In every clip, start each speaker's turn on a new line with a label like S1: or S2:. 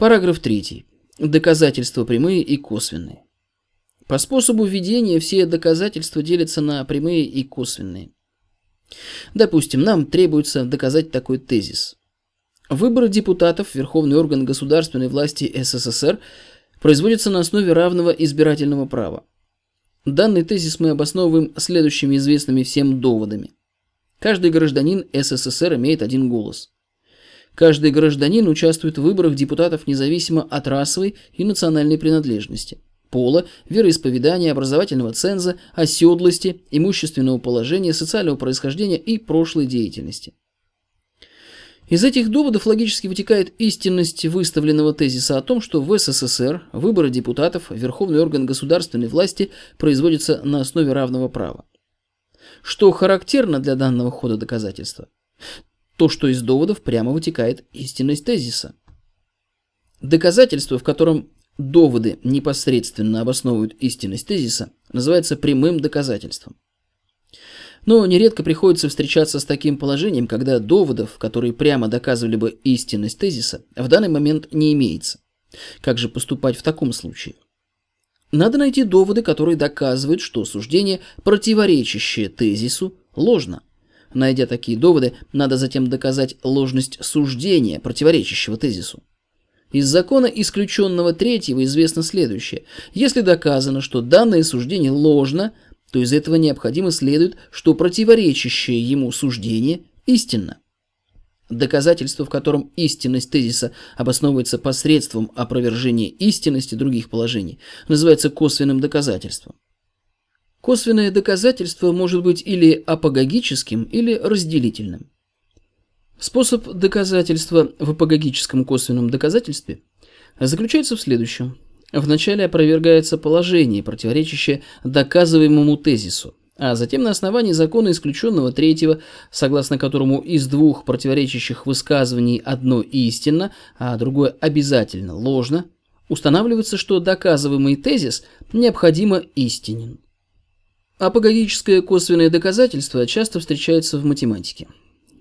S1: Параграф 3. Доказательства прямые и косвенные. По способу введения все доказательства делятся на прямые и косвенные. Допустим, нам требуется доказать такой тезис. Выборы депутатов Верховный орган государственной власти СССР производятся на основе равного избирательного права. Данный тезис мы обосновываем следующими известными всем доводами. Каждый гражданин СССР имеет один голос. Каждый гражданин участвует в выборах депутатов независимо от расовой и национальной принадлежности, пола, вероисповедания, образовательного ценза, оседлости, имущественного положения, социального происхождения и прошлой деятельности. Из этих доводов логически вытекает истинность выставленного тезиса о том, что в СССР выборы депутатов Верховный орган государственной власти производятся на основе равного права. Что характерно для данного хода доказательства? То, что из доводов прямо вытекает истинность тезиса. Доказательство, в котором доводы непосредственно обосновывают истинность тезиса, называется прямым доказательством. Но нередко приходится встречаться с таким положением, когда доводов, которые прямо доказывали бы истинность тезиса, в данный момент не имеется. Как же поступать в таком случае? Надо найти доводы, которые доказывают, что суждение, противоречащее тезису, ложно. Найдя такие доводы, надо затем доказать ложность суждения, противоречащего тезису. Из закона исключенного третьего известно следующее. Если доказано, что данное суждение ложно, то из этого необходимо следует, что противоречащее ему суждение истинно. Доказательство, в котором истинность тезиса обосновывается посредством опровержения истинности других положений, называется косвенным доказательством. Косвенное доказательство может быть или апогогическим, или разделительным. Способ доказательства в апогогическом косвенном доказательстве заключается в следующем – Вначале опровергается положение, противоречащее доказываемому тезису, а затем на основании закона исключенного третьего, согласно которому из двух противоречащих высказываний одно истинно, а другое обязательно ложно, устанавливается, что доказываемый тезис необходимо истинен. Апогогическое косвенное доказательство часто встречается в математике.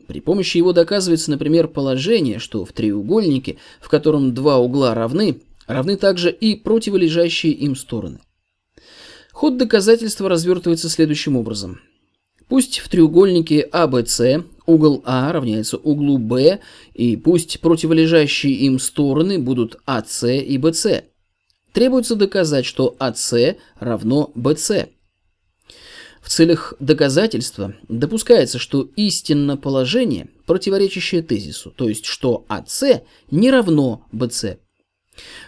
S1: При помощи его доказывается, например, положение, что в треугольнике, в котором два угла равны, равны также и противолежащие им стороны. Ход доказательства развертывается следующим образом. Пусть в треугольнике ABC угол А равняется углу B, и пусть противолежащие им стороны будут АС и BC. Требуется доказать, что АС равно BC. Целях доказательства допускается, что истинно положение, противоречащее тезису, то есть что АС не равно BC.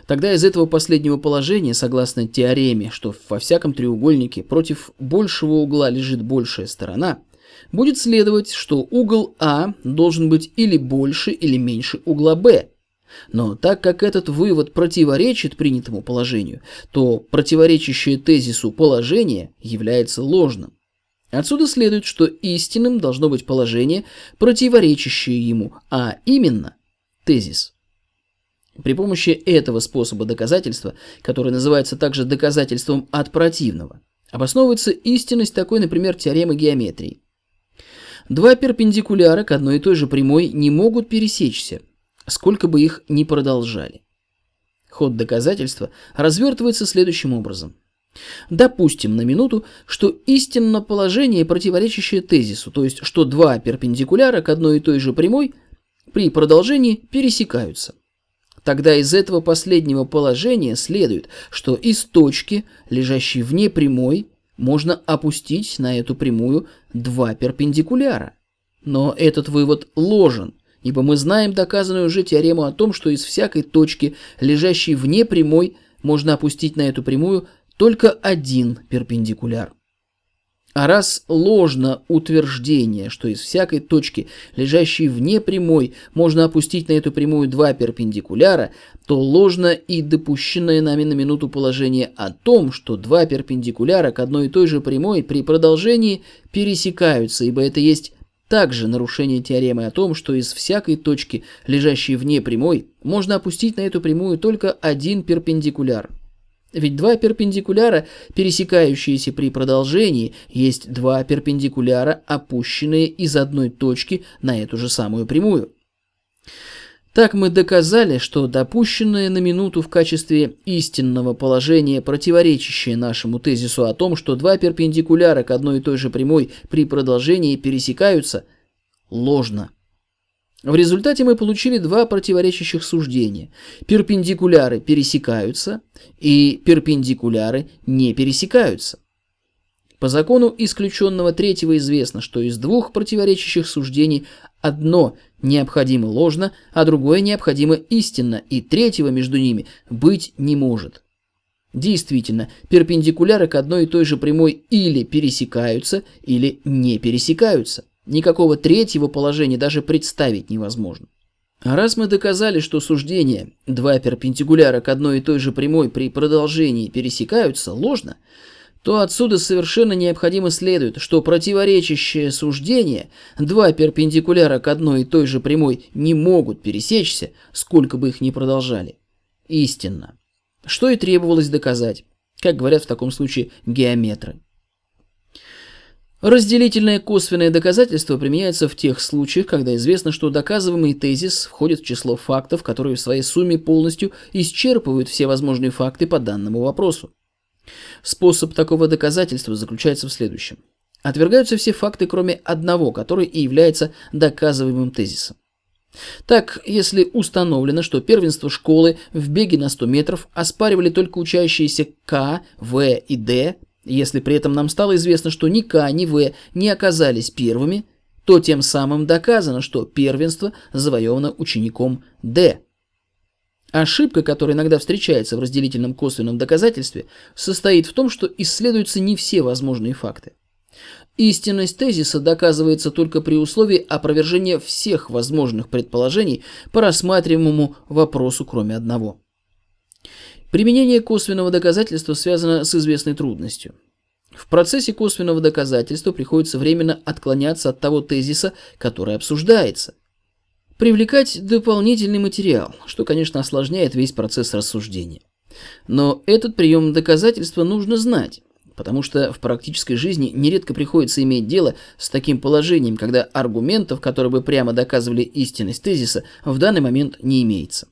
S1: Тогда из этого последнего положения, согласно теореме, что во всяком треугольнике против большего угла лежит большая сторона, будет следовать, что угол А должен быть или больше, или меньше угла Б. Но так как этот вывод противоречит принятому положению, то противоречащее тезису положение является ложным. Отсюда следует, что истинным должно быть положение, противоречащее ему, а именно тезис. При помощи этого способа доказательства, который называется также доказательством от противного, обосновывается истинность такой, например, теоремы геометрии. Два перпендикуляра к одной и той же прямой не могут пересечься, сколько бы их ни продолжали. Ход доказательства развертывается следующим образом. Допустим на минуту, что истинно положение, противоречащее тезису, то есть что два перпендикуляра к одной и той же прямой при продолжении пересекаются. Тогда из этого последнего положения следует, что из точки, лежащей вне прямой, можно опустить на эту прямую два перпендикуляра. Но этот вывод ложен, ибо мы знаем доказанную уже теорему о том, что из всякой точки, лежащей вне прямой, можно опустить на эту прямую только один перпендикуляр. А раз ложно утверждение, что из всякой точки, лежащей вне прямой, можно опустить на эту прямую два перпендикуляра, то ложно и допущенное нами на минуту положение о том, что два перпендикуляра к одной и той же прямой при продолжении пересекаются, ибо это есть также нарушение теоремы о том, что из всякой точки, лежащей вне прямой, можно опустить на эту прямую только один перпендикуляр – ведь два перпендикуляра, пересекающиеся при продолжении, есть два перпендикуляра, опущенные из одной точки на эту же самую прямую. Так мы доказали, что допущенное на минуту в качестве истинного положения, противоречащее нашему тезису о том, что два перпендикуляра к одной и той же прямой при продолжении пересекаются, ложно. В результате мы получили два противоречащих суждения. Перпендикуляры пересекаются и перпендикуляры не пересекаются. По закону исключенного третьего известно, что из двух противоречащих суждений одно необходимо ложно, а другое необходимо истинно, и третьего между ними быть не может. Действительно, перпендикуляры к одной и той же прямой или пересекаются, или не пересекаются. Никакого третьего положения даже представить невозможно. А раз мы доказали, что суждения два перпендикуляра к одной и той же прямой при продолжении пересекаются ложно, то отсюда совершенно необходимо следует, что противоречащее суждение два перпендикуляра к одной и той же прямой не могут пересечься, сколько бы их ни продолжали. Истинно. Что и требовалось доказать, как говорят в таком случае геометры. Разделительное косвенное доказательство применяется в тех случаях, когда известно, что доказываемый тезис входит в число фактов, которые в своей сумме полностью исчерпывают все возможные факты по данному вопросу. Способ такого доказательства заключается в следующем. Отвергаются все факты, кроме одного, который и является доказываемым тезисом. Так, если установлено, что первенство школы в беге на 100 метров оспаривали только учащиеся К, В и Д, если при этом нам стало известно, что ни К, ни В не оказались первыми, то тем самым доказано, что первенство завоевано учеником Д. Ошибка, которая иногда встречается в разделительном косвенном доказательстве, состоит в том, что исследуются не все возможные факты. Истинность тезиса доказывается только при условии опровержения всех возможных предположений по рассматриваемому вопросу, кроме одного. Применение косвенного доказательства связано с известной трудностью. В процессе косвенного доказательства приходится временно отклоняться от того тезиса, который обсуждается. Привлекать дополнительный материал, что, конечно, осложняет весь процесс рассуждения. Но этот прием доказательства нужно знать, потому что в практической жизни нередко приходится иметь дело с таким положением, когда аргументов, которые бы прямо доказывали истинность тезиса, в данный момент не имеется.